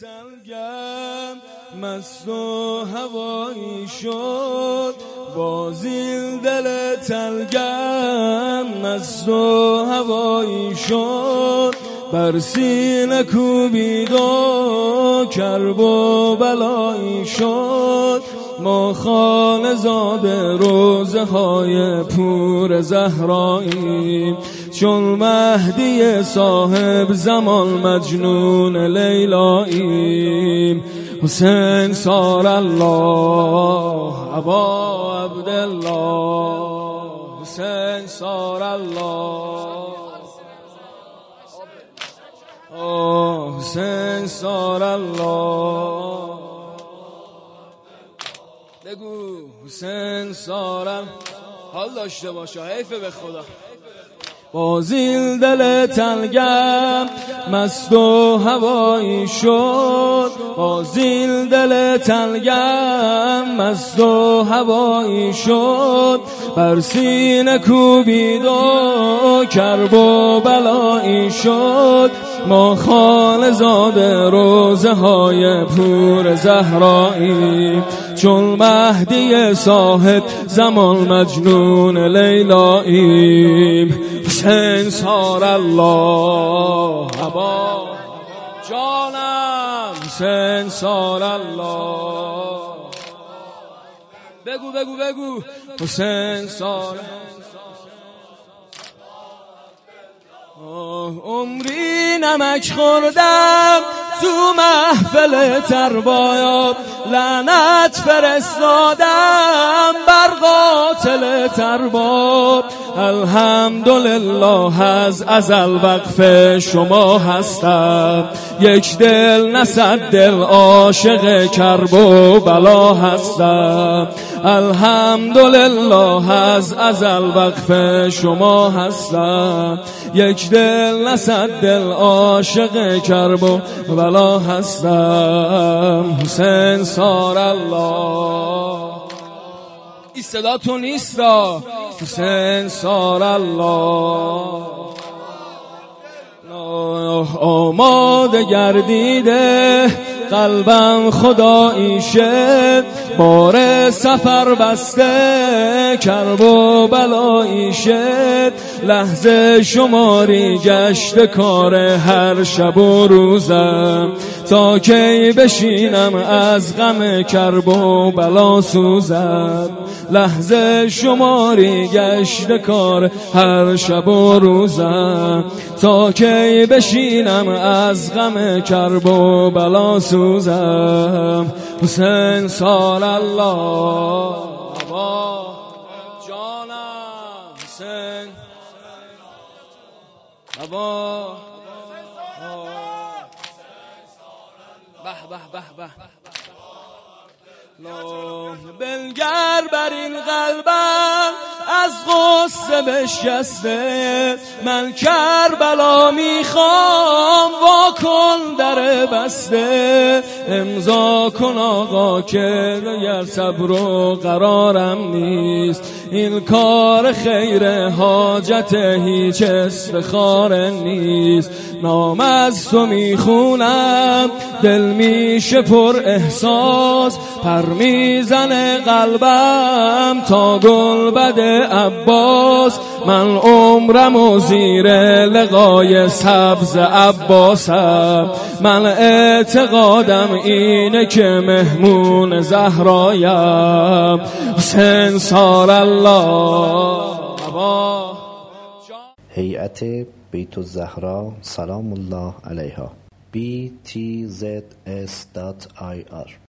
تلگم مست و هوایی شد. بازیل دل تلگم مست و هوایی شد. بر سینه کوبید و کرب و بلایی شد. ما خانه زاده روزه های پور زهرایی چون مهدی صاحب زمان مجنون لیلاییم. حسین سار الله عبا عبدالله. حسین سار الله. حسین سار الله. بگو حسین سارم حال داشته باشه حیفه به خدا. بازیل دل تلگم مست و هوایی شد. بازیل دل تلگم مست و هوایی شد. بر سینه کوبید و کرب و بلایی شد. ما خانه زاده روزه های پور زهرایی. چون مهدی صاحب زمان مجنون لیلاییم حسین سار الله. عبا جانم حسین سار الله. بگو بگو بگو. حسین سار عمری نمک خوردم. تو محفل تربایا لعنت فرستادم بر قاتل ترباب الحمدلله از ازل وقف شما هستم. یک دل نصد دل عاشق کرب و بلا هستم. الحمدلله از ازل وقف شما هستم یک دل نصد دل عاشق کرب و بلا هستم حسین سار الله این صدا تو نیست حسین سار الله آماده گردیده قلبم خدایی شد بار سفر بسته کرب و بلایی شد لحظه شماری گشت کار هر شب و روزم. تا کی بشینم از غم کرب و بلا سوزم. لحظه شماری گشت کار هر شب و روزم. تا کی بشینم از غم کرب و بلا سوزم. حسین سال الله. بابا به به به به. بنگر بر این قلبم از غصه بشکسته من کربلا می‌خوام وا کن در بسته. امضا کن آقا که دیگر صبر و قرارم نیست. این کار خیر حاجت هیچ استخار نیست. نام از تو می‌خونم دل میشه پر احساس. پر می‌زنه قلبم تا گل بده عباس من عمرم و زیر لقای سبز عباسم. من اعتقادم اینه که مهمون زهرایم حسین سار الله. هیئت بیت الزهرا سلام الله علیها. Btzs.ir